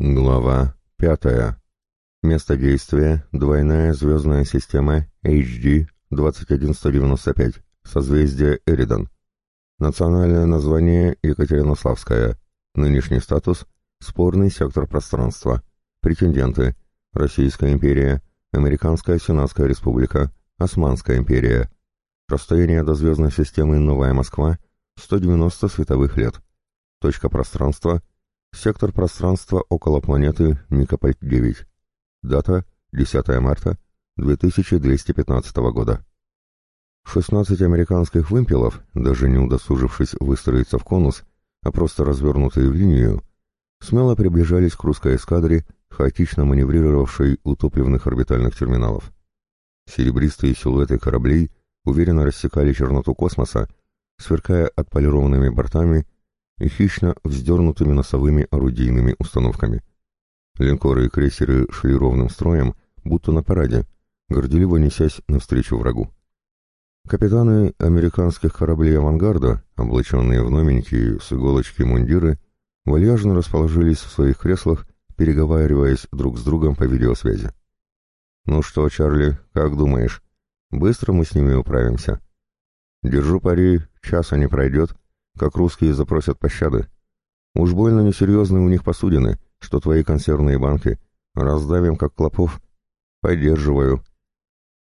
Глава пятая. Место действия – двойная звездная система HD 21195, созвездие Эридан. Национальное название – Екатеринославская. Нынешний статус – спорный сектор пространства. Претенденты – Российская империя, Американская Сенатская республика, Османская империя. Расстояние до звездной системы Новая Москва – 190 световых лет. Точка пространства – сектор пространства около планеты Никополь-9. Дата – 10 марта 2215 года. 16 американских вымпелов, даже не удосужившись выстроиться в конус, а просто развернутые в линию, смело приближались к русской эскадре, хаотично маневрировавшей у топливных орбитальных терминалов. Серебристые силуэты кораблей уверенно рассекали черноту космоса, сверкая отполированными бортами и хищно вздернутыми носовыми орудийными установками. Линкоры и крейсеры шли ровным строем, будто на параде, горделиво несясь навстречу врагу. Капитаны американских кораблей авангарда, облаченные в новенькие с иголочки мундиры, вальяжно расположились в своих креслах, переговариваясь друг с другом по видеосвязи. «Ну что, Чарли, как думаешь, быстро мы с ними управимся?» «Держу пари, часа не пройдет, как русские запросят пощады. Уж больно несерьезные у них посудины, что твои консервные банки. Раздавим, как клопов. Поддерживаю.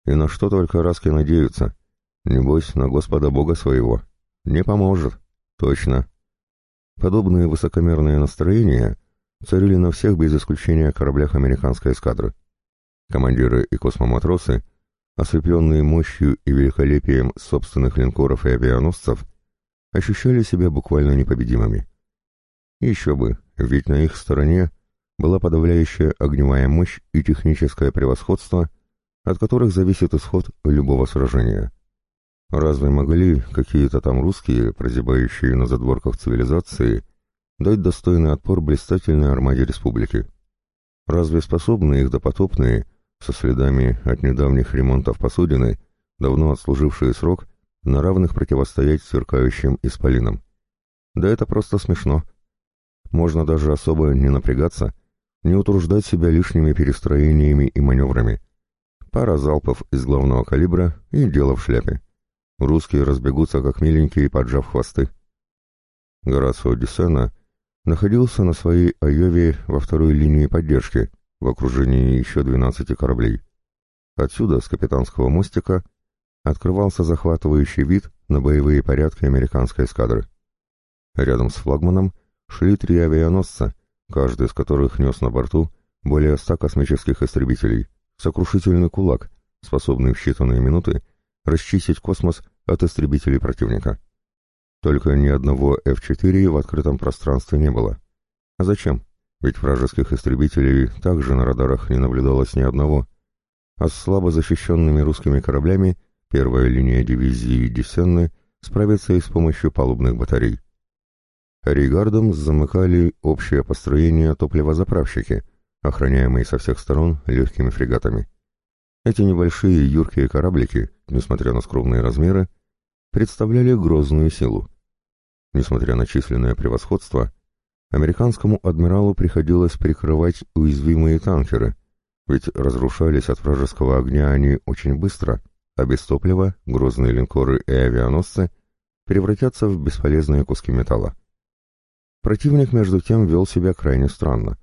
И на что только Раски надеются. Небось, на Господа Бога своего. Не поможет. Точно. Подобные высокомерные настроения царили на всех без исключения кораблях американской эскадры. Командиры и космоматросы, ослепленные мощью и великолепием собственных линкоров и авианосцев, ощущали себя буквально непобедимыми. Еще бы, ведь на их стороне была подавляющая огневая мощь и техническое превосходство, от которых зависит исход любого сражения. Разве могли какие-то там русские, прозябающие на задворках цивилизации, дать достойный отпор блистательной армаде республики? Разве способны их допотопные, со следами от недавних ремонтов посудины, давно отслужившие срок, на равных противостоять сверкающим исполинам? Да это просто смешно. Можно даже особо не напрягаться, не утруждать себя лишними перестроениями и маневрами. Пара залпов из главного калибра и дело в шляпе. Русские разбегутся, как миленькие, поджав хвосты. Горацио Десена находился на своей Айове во второй линии поддержки, в окружении еще 12 кораблей. Отсюда, с капитанского мостика, открывался захватывающий вид на боевые порядки американской эскадры. Рядом с флагманом шли три авианосца, каждый из которых нес на борту более ста космических истребителей, сокрушительный кулак, способный в считанные минуты расчистить космос от истребителей противника. Только ни одного F-4 в открытом пространстве не было. А зачем? Ведь вражеских истребителей также на радарах не наблюдалось ни одного. А с слабо защищенными русскими кораблями первая линия дивизии Десенны справится и с помощью палубных батарей. Рейгардом замыкали общее построение топливозаправщики, охраняемые со всех сторон легкими фрегатами. Эти небольшие юркие кораблики, несмотря на скромные размеры, представляли грозную силу. Несмотря на численное превосходство, американскому адмиралу приходилось прикрывать уязвимые танкеры, ведь разрушались от вражеского огня они очень быстро, а без топлива грозные линкоры и авианосцы превратятся в бесполезные куски металла. Противник, между тем, вел себя крайне странно.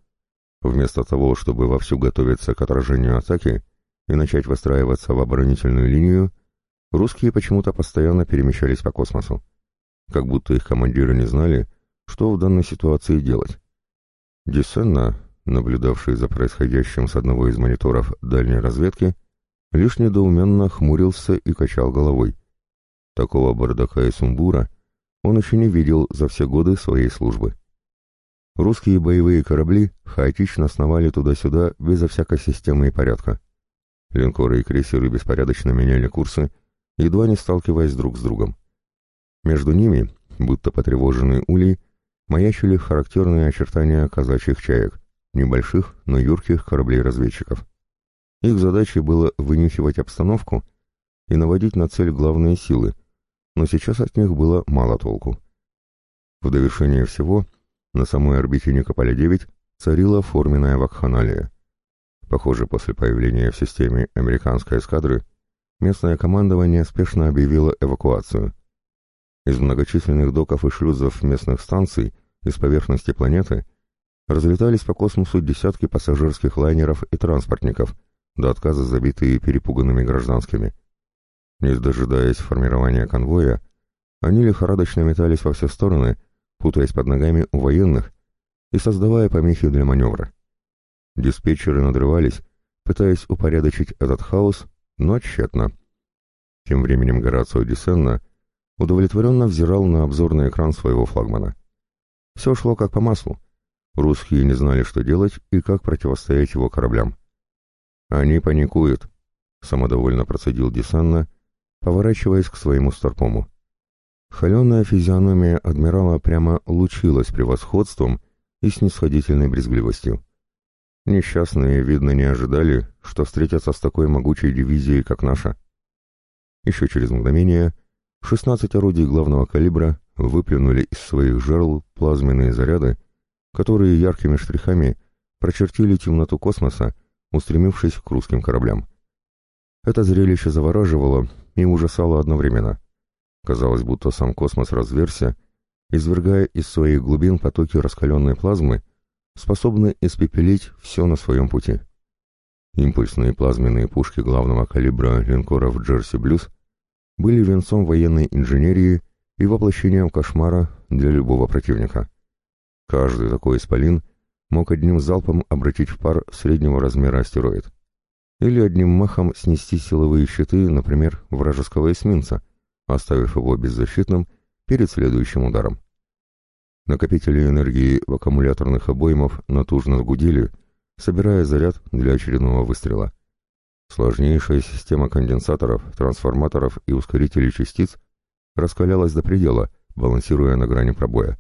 Вместо того, чтобы вовсю готовиться к отражению атаки, и начать выстраиваться в оборонительную линию, русские почему-то постоянно перемещались по космосу. Как будто их командиры не знали, что в данной ситуации делать. Десенна, наблюдавший за происходящим с одного из мониторов дальней разведки, лишь недоуменно хмурился и качал головой. Такого бардака и сумбура он еще не видел за все годы своей службы. Русские боевые корабли хаотично сновали туда-сюда безо всякой системы и порядка. Линкоры и крейсеры беспорядочно меняли курсы, едва не сталкиваясь друг с другом. Между ними, будто потревоженные улей, маячили характерные очертания казачьих чаек, небольших, но юрких кораблей-разведчиков. Их задачей было вынюхивать обстановку и наводить на цель главные силы, но сейчас от них было мало толку. В довершение всего, на самой орбите Никополя-9 царила форменная вакханалия. Похоже, после появления в системе американской эскадры местное командование спешно объявило эвакуацию. Из многочисленных доков и шлюзов местных станций из поверхности планеты разлетались по космосу десятки пассажирских лайнеров и транспортников, до отказа забитые перепуганными гражданскими. Не дожидаясь формирования конвоя, они лихорадочно метались во все стороны, путаясь под ногами у военных и создавая помехи для маневра. Диспетчеры надрывались, пытаясь упорядочить этот хаос, но тщетно. Тем временем Горацио Десенна удовлетворенно взирал на обзорный экран своего флагмана. Все шло как по маслу. Русские не знали, что делать и как противостоять его кораблям. «Они паникуют», — самодовольно процедил Десанна, поворачиваясь к своему старпому. Холеная физиономия адмирала прямо лучилась превосходством и снисходительной брезгливостью. Несчастные, видно, не ожидали, что встретятся с такой могучей дивизией, как наша. Еще через мгновение 16 орудий главного калибра выплюнули из своих жерл плазменные заряды, которые яркими штрихами прочертили темноту космоса, устремившись к русским кораблям. Это зрелище завораживало и ужасало одновременно. Казалось, будто сам космос разверся, извергая из своих глубин потоки раскаленной плазмы, способны испепелить все на своем пути. Импульсные плазменные пушки главного калибра линкоров «Джерси Блюз» были венцом военной инженерии и воплощением кошмара для любого противника. Каждый такой исполин мог одним залпом обратить в пар среднего размера астероид. Или одним махом снести силовые щиты, например, вражеского эсминца, оставив его беззащитным перед следующим ударом. Накопители энергии в аккумуляторных обоймах натужно гудели, собирая заряд для очередного выстрела. Сложнейшая система конденсаторов, трансформаторов и ускорителей частиц раскалялась до предела, балансируя на грани пробоя.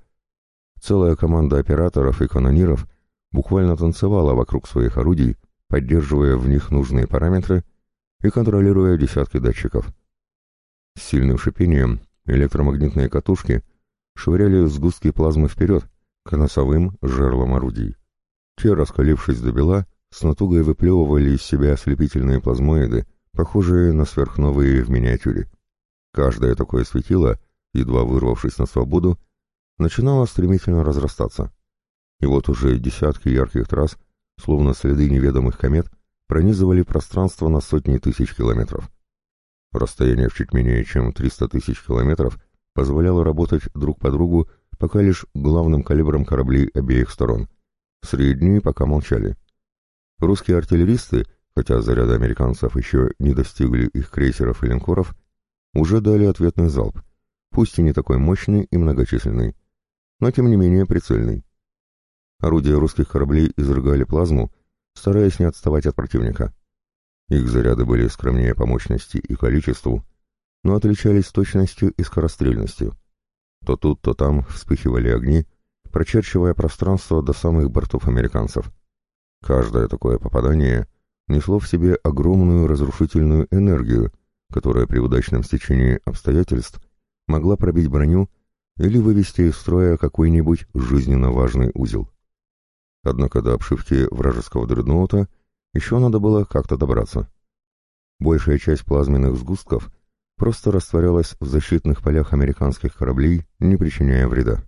Целая команда операторов и канониров буквально танцевала вокруг своих орудий, поддерживая в них нужные параметры и контролируя десятки датчиков. С сильным шипением электромагнитные катушки швыряли сгустки плазмы вперед, к носовым жерлам орудий. Те, раскалившись до бела, с натугой выплевывали из себя ослепительные плазмоиды, похожие на сверхновые в миниатюре. Каждое такое светило, едва вырвавшись на свободу, начинало стремительно разрастаться. И вот уже десятки ярких трасс, словно следы неведомых комет, пронизывали пространство на сотни тысяч километров. Расстояние в чуть менее чем 300 тысяч километров позволяло работать друг по другу пока лишь главным калибром кораблей обеих сторон. Средние пока молчали. Русские артиллеристы, хотя заряды американцев еще не достигли их крейсеров и линкоров, уже дали ответный залп, пусть и не такой мощный и многочисленный, но тем не менее прицельный. Орудия русских кораблей изрыгали плазму, стараясь не отставать от противника. Их заряды были скромнее по мощности и количеству, но отличались точностью и скорострельностью. То тут, то там вспыхивали огни, прочерчивая пространство до самых бортов американцев. Каждое такое попадание несло в себе огромную разрушительную энергию, которая при удачном стечении обстоятельств могла пробить броню или вывести из строя какой-нибудь жизненно важный узел. Однако до обшивки вражеского дредноута еще надо было как-то добраться. Большая часть плазменных сгустков просто растворялась в защитных полях американских кораблей, не причиняя вреда.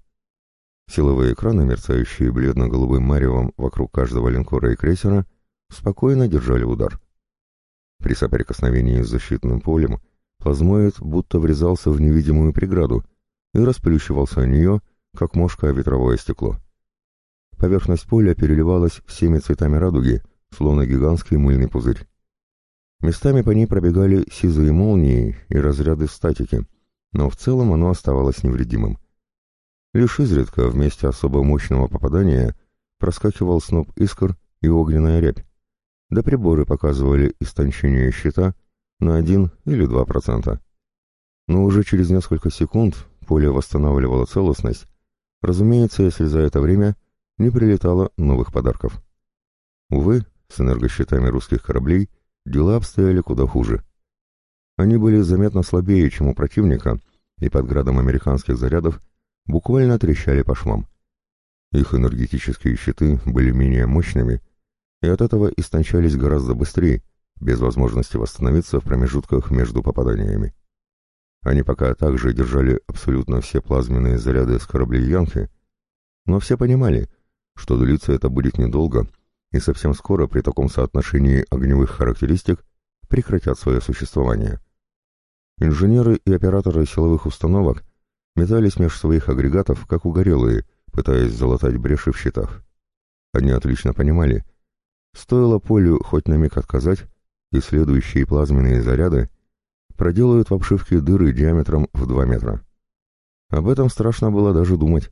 Силовые экраны, мерцающие бледно-голубым маревом вокруг каждого линкора и крейсера, спокойно держали удар. При соприкосновении с защитным полем плазмоид будто врезался в невидимую преграду и расплющивался о нее, как мошка о ветровое стекло. Поверхность поля переливалась всеми цветами радуги, словно гигантский мыльный пузырь. Местами по ней пробегали сизые молнии и разряды статики, но в целом оно оставалось невредимым. Лишь изредка вместе особо мощного попадания проскакивал сноп искр и огненная рябь, да приборы показывали истончение щита на 1 или 2%. Но уже через несколько секунд поле восстанавливало целостность, разумеется, если за это время не прилетало новых подарков. Увы, с энергощитами русских кораблей дела обстояли куда хуже. Они были заметно слабее, чем у противника, и под градом американских зарядов буквально трещали по швам. Их энергетические щиты были менее мощными, и от этого истончались гораздо быстрее, без возможности восстановиться в промежутках между попаданиями. Они пока также держали абсолютно все плазменные заряды с кораблей Янки, но все понимали, что длиться это будет недолго, и совсем скоро при таком соотношении огневых характеристик прекратят свое существование. Инженеры и операторы силовых установок метались меж своих агрегатов, как угорелые, пытаясь залатать бреши в щитах. Они отлично понимали, стоило полю хоть на миг отказать, и следующие плазменные заряды проделают в обшивке дыры диаметром в 2 метра. Об этом страшно было даже думать.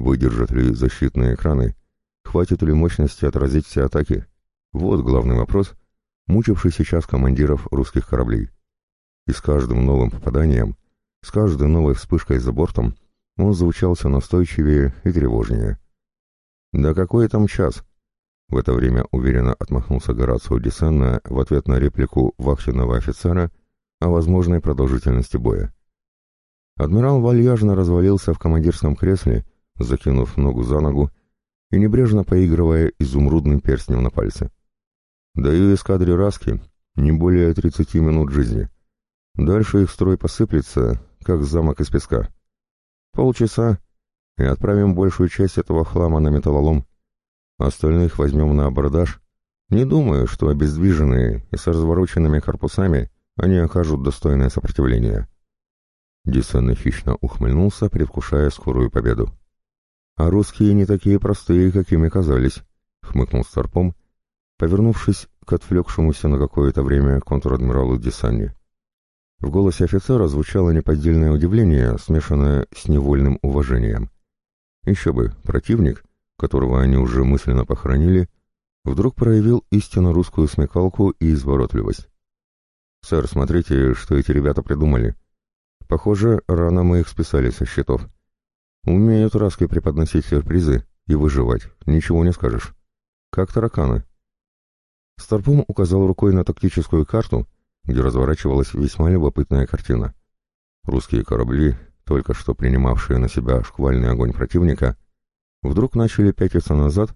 Выдержат ли защитные экраны? Хватит ли мощности отразить все атаки? Вот главный вопрос, мучивший сейчас командиров русских кораблей. И с каждым новым попаданием, с каждой новой вспышкой за бортом, он звучал все настойчивее и тревожнее. «Да какой там час?» В это время уверенно отмахнулся Горацио Десенна в ответ на реплику вахтенного офицера о возможной продолжительности боя. Адмирал вальяжно развалился в командирском кресле, закинув ногу за ногу и небрежно поигрывая изумрудным перстнем на пальце. «Даю эскадре Раски не более тридцати минут жизни. Дальше их строй посыплется, как замок из песка. Полчаса, и отправим большую часть этого хлама на металлолом. Остальных возьмем на абордаж. Не думаю, что обездвиженные и с развороченными корпусами они окажут достойное сопротивление. Десен хищно ухмыльнулся, предвкушая скорую победу. «А русские не такие простые, какими казались», — хмыкнул Старпом, повернувшись к отвлекшемуся на какое-то время контр-адмиралу Десанне. В голосе офицера звучало неподдельное удивление, смешанное с невольным уважением. Еще бы, противник, которого они уже мысленно похоронили, вдруг проявил истинно русскую смекалку и изворотливость. «Сэр, смотрите, что эти ребята придумали. Похоже, рано мы их списали со счетов. Умеют раски преподносить сюрпризы и выживать, ничего не скажешь. Как тараканы». Старпом указал рукой на тактическую карту, где разворачивалась весьма любопытная картина. Русские корабли, только что принимавшие на себя шквальный огонь противника, вдруг начали пятиться назад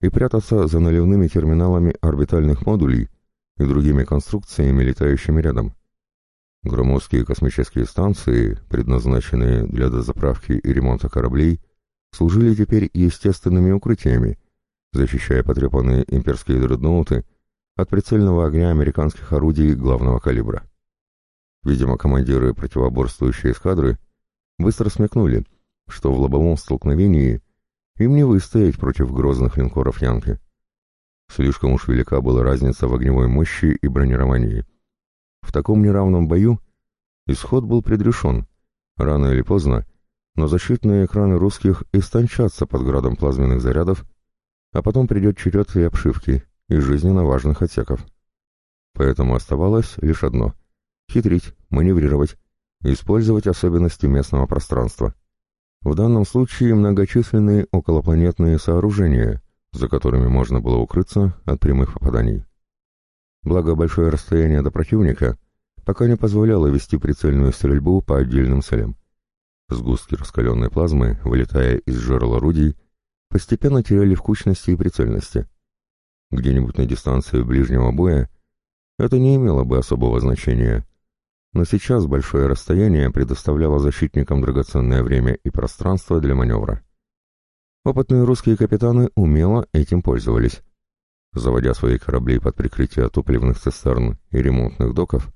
и прятаться за наливными терминалами орбитальных модулей и другими конструкциями, летающими рядом. Громоздкие космические станции, предназначенные для дозаправки и ремонта кораблей, служили теперь естественными укрытиями, защищая потрепанные имперские дредноуты от прицельного огня американских орудий главного калибра. Видимо, командиры противоборствующей эскадры быстро смекнули, что в лобовом столкновении им не выстоять против грозных линкоров Янки. Слишком уж велика была разница в огневой мощи и бронировании. Таком неравном бою исход был предрешен. Рано или поздно, но защитные экраны русских истончатся под градом плазменных зарядов, а потом придет черед и обшивки, и жизненно важных отсеков. Поэтому оставалось лишь одно — хитрить, маневрировать, использовать особенности местного пространства. В данном случае многочисленные околопланетные сооружения, за которыми можно было укрыться от прямых попаданий. Благо большое расстояние до противника пока не позволяло вести прицельную стрельбу по отдельным целям. Сгустки раскаленной плазмы, вылетая из жерл орудий, постепенно теряли в кучности и прицельности где-нибудь на дистанции ближнего боя, это не имело бы особого значения. Но сейчас большое расстояние предоставляло защитникам драгоценное время и пространство для маневра. Опытные русские капитаны умело этим пользовались. Заводя свои корабли под прикрытие топливных цистерн и ремонтных доков,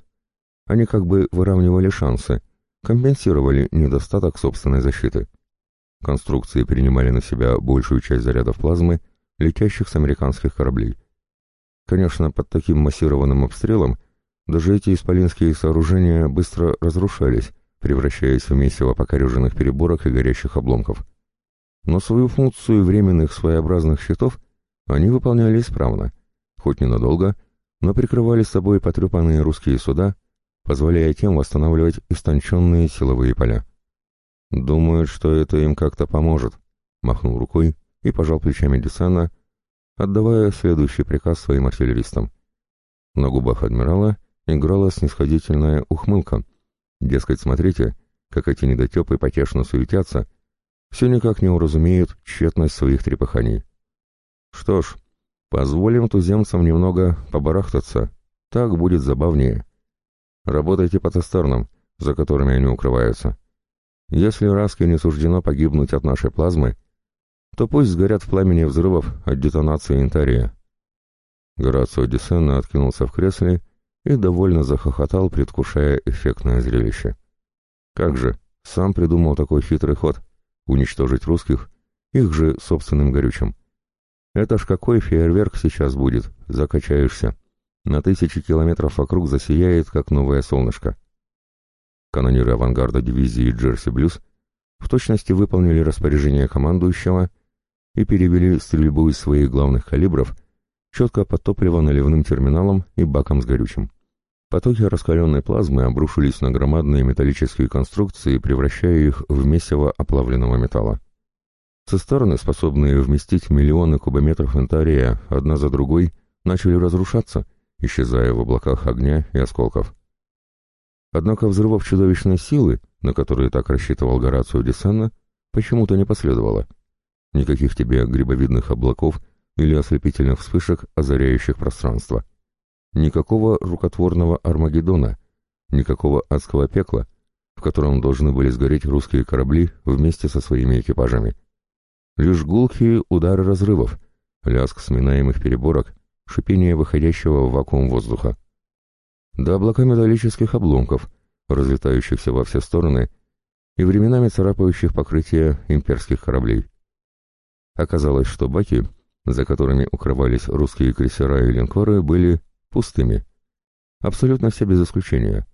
они как бы выравнивали шансы, компенсировали недостаток собственной защиты. Конструкции принимали на себя большую часть зарядов плазмы летящих с американских кораблей. Конечно, под таким массированным обстрелом даже эти исполинские сооружения быстро разрушались, превращаясь в месиво покореженных переборок и горящих обломков. Но свою функцию временных своеобразных щитов они выполняли исправно, хоть ненадолго, но прикрывали собой потрепанные русские суда, позволяя тем восстанавливать истонченные силовые поля. «Думают, что это им как-то поможет», — махнул рукой и пожал плечами Десана, отдавая следующий приказ своим артиллеристам. На губах адмирала играла снисходительная ухмылка. Дескать, смотрите, как эти недотепы потешно суетятся, все никак не уразумеют тщетность своих трепыханий. Что ж, позволим туземцам немного побарахтаться, так будет забавнее. Работайте по цистернам, за которыми они укрываются. Если Раске не суждено погибнуть от нашей плазмы, то пусть сгорят в пламени взрывов от детонации Интария. Горацио Десенна откинулся в кресле и довольно захохотал, предвкушая эффектное зрелище. Как же, сам придумал такой хитрый ход — уничтожить русских, их же собственным горючим. Это ж какой фейерверк сейчас будет, закачаешься. На тысячи километров вокруг засияет, как новое солнышко. Канониры авангарда дивизии Джерси Блюз в точности выполнили распоряжение командующего и перевели стрельбу из своих главных калибров четко под топливо-наливным терминалом и баком с горючим. Потоки раскаленной плазмы обрушились на громадные металлические конструкции, превращая их в месиво оплавленного металла. Цистерны, способные вместить миллионы кубометров интария одна за другой, начали разрушаться, исчезая в облаках огня и осколков. Однако взрывов чудовищной силы, на которые так рассчитывал Горацио Десанна, почему-то не последовало. Никаких тебе грибовидных облаков или ослепительных вспышек, озаряющих пространство. Никакого рукотворного Армагеддона, никакого адского пекла, в котором должны были сгореть русские корабли вместе со своими экипажами. Лишь гулкие удары разрывов, лязг сминаемых переборок, шипение выходящего в вакуум воздуха. Да облака металлических обломков, разлетающихся во все стороны и временами царапающих покрытие имперских кораблей. Оказалось, что баки, за которыми укрывались русские крейсера и линкоры, были пустыми. Абсолютно все без исключения.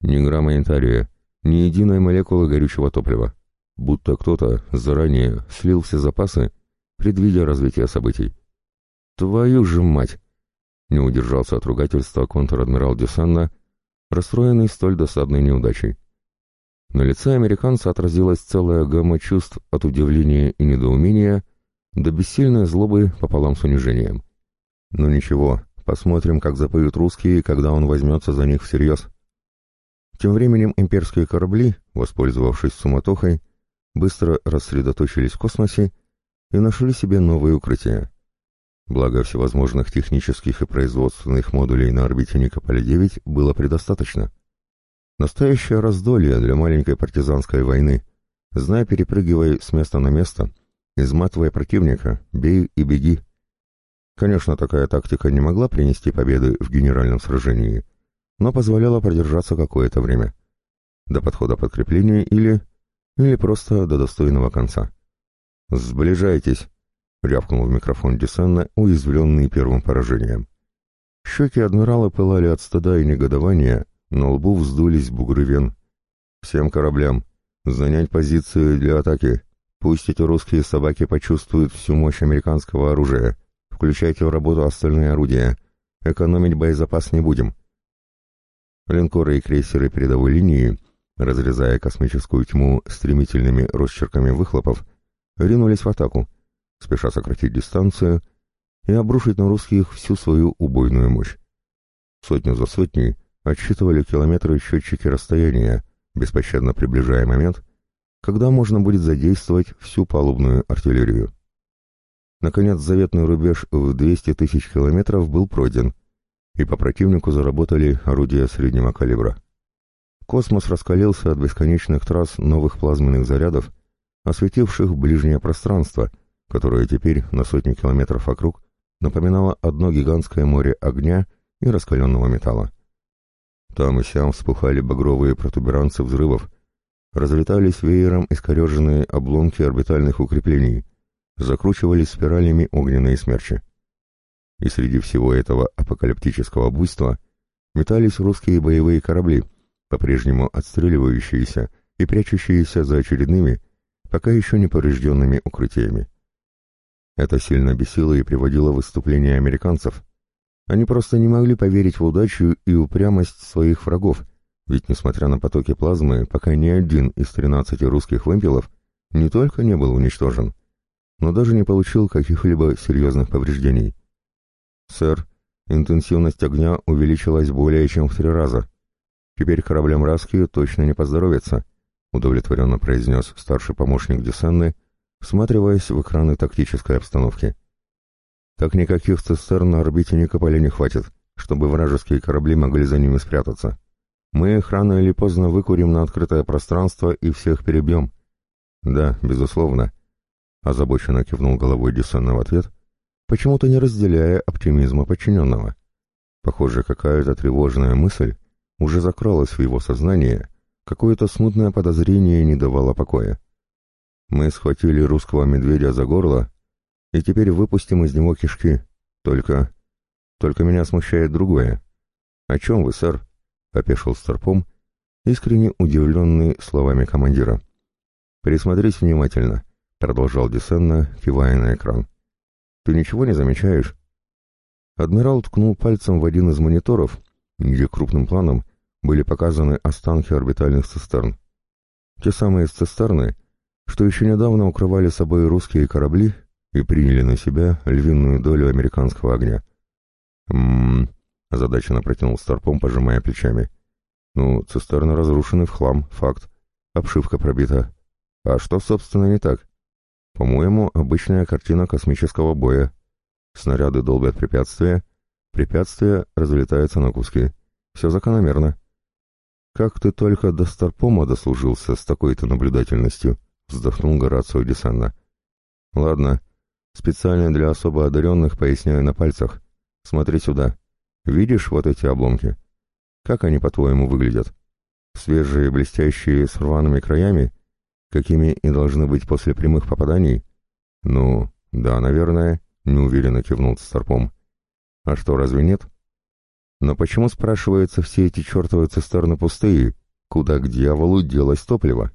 Ни грамма интария, ни единой молекулы горючего топлива. Будто кто-то заранее слил все запасы, предвидя развитие событий. «Твою же мать!» Не удержался от ругательства контр-адмирал Дюсанна, расстроенный столь досадной неудачей. На лице американца отразилась целая гамма чувств от удивления и недоумения до бессильной злобы пополам с унижением. «Ну ничего, Посмотрим, как запоют русские, когда он возьмется за них всерьез. Тем временем имперские корабли, воспользовавшись суматохой, быстро рассредоточились в космосе и нашли себе новые укрытия. Благо всевозможных технических и производственных модулей на орбите Никополя-9 было предостаточно. Настоящее раздолье для маленькой партизанской войны. Знай, перепрыгивай с места на место, изматывая противника, бей и беги. Конечно, такая тактика не могла принести победы в генеральном сражении, но позволяла продержаться какое-то время. До подхода подкрепления или... или просто до достойного конца. «Сближайтесь!» — рявкнул в микрофон Десенна, уязвленный первым поражением. Щеки адмирала пылали от стыда и негодования, на лбу вздулись бугры вен. «Всем кораблям! Занять позиции для атаки! Пусть эти русские собаки почувствуют всю мощь американского оружия!» Включайте в работу остальные орудия. Экономить боезапас не будем. Линкоры и крейсеры передовой линии, разрезая космическую тьму стремительными росчерками выхлопов, ринулись в атаку, спеша сократить дистанцию и обрушить на русских всю свою убойную мощь. Сотню за сотней отсчитывали километры счетчики расстояния, беспощадно приближая момент, когда можно будет задействовать всю палубную артиллерию. Наконец, заветный рубеж в 200 тысяч километров был пройден, и по противнику заработали орудия среднего калибра. Космос раскалился от бесконечных трасс новых плазменных зарядов, осветивших ближнее пространство, которое теперь на сотни километров вокруг напоминало одно гигантское море огня и раскаленного металла. Там и сям вспухали багровые протуберанцы взрывов, разлетались веером искореженные обломки орбитальных укреплений, закручивались спиралями огненные смерчи. И среди всего этого апокалиптического буйства метались русские боевые корабли, по-прежнему отстреливающиеся и прячущиеся за очередными, пока еще не поврежденными укрытиями. Это сильно бесило и приводило в выступление американцев. Они просто не могли поверить в удачу и упрямость своих врагов, ведь, несмотря на потоки плазмы, пока ни один из 13 русских вымпелов не только не был уничтожен, но даже не получил каких-либо серьезных повреждений. «Сэр, интенсивность огня увеличилась более чем в три раза. Теперь кораблям Раски точно не поздоровится», — удовлетворенно произнес старший помощник Десенны, всматриваясь в экраны тактической обстановки. «Так никаких цистерн на орбите Никополя не хватит, чтобы вражеские корабли могли за ними спрятаться. Мы их рано или поздно выкурим на открытое пространство и всех перебьем». «Да, безусловно», — озабоченно кивнул головой Десенна в ответ, почему-то не разделяя оптимизма подчиненного. Похоже, какая-то тревожная мысль уже закралась в его сознание, какое-то смутное подозрение не давало покоя. Мы схватили русского медведя за горло и теперь выпустим из него кишки. Только... Только меня смущает другое. «О чем вы, сэр?» — опешил Старпом, искренне удивленный словами командира. «Присмотрись внимательно», — продолжал Десенна, кивая на экран. «Ты ничего не замечаешь?» Адмирал ткнул пальцем в один из мониторов, где крупным планом были показаны останки орбитальных цистерн. Те самые цистерны, что еще недавно укрывали собой русские корабли и приняли на себя львиную долю американского огня. «М-м-м», озадаченно протянул Старпом, пожимая плечами. «Ну, цистерны разрушены в хлам, факт. Обшивка пробита. А что, собственно, не так? По-моему, обычная картина космического боя. Снаряды долбят препятствия, препятствия разлетаются на куски. Все закономерно». «Как ты только до Старпома дослужился с такой-то наблюдательностью?» — вздохнул Горацио Десанна. «Ладно, специально для особо одаренных поясняю на пальцах. Смотри сюда. Видишь вот эти обломки? Как они, по-твоему, выглядят? Свежие, блестящие, с рваными краями, какими и должны быть после прямых попаданий? Ну, да, наверное», — неуверенно кивнул Старпом. «А что, разве нет?» Но почему, спрашивается, все эти чертовы цистерны пустые? Куда к дьяволу делось топливо?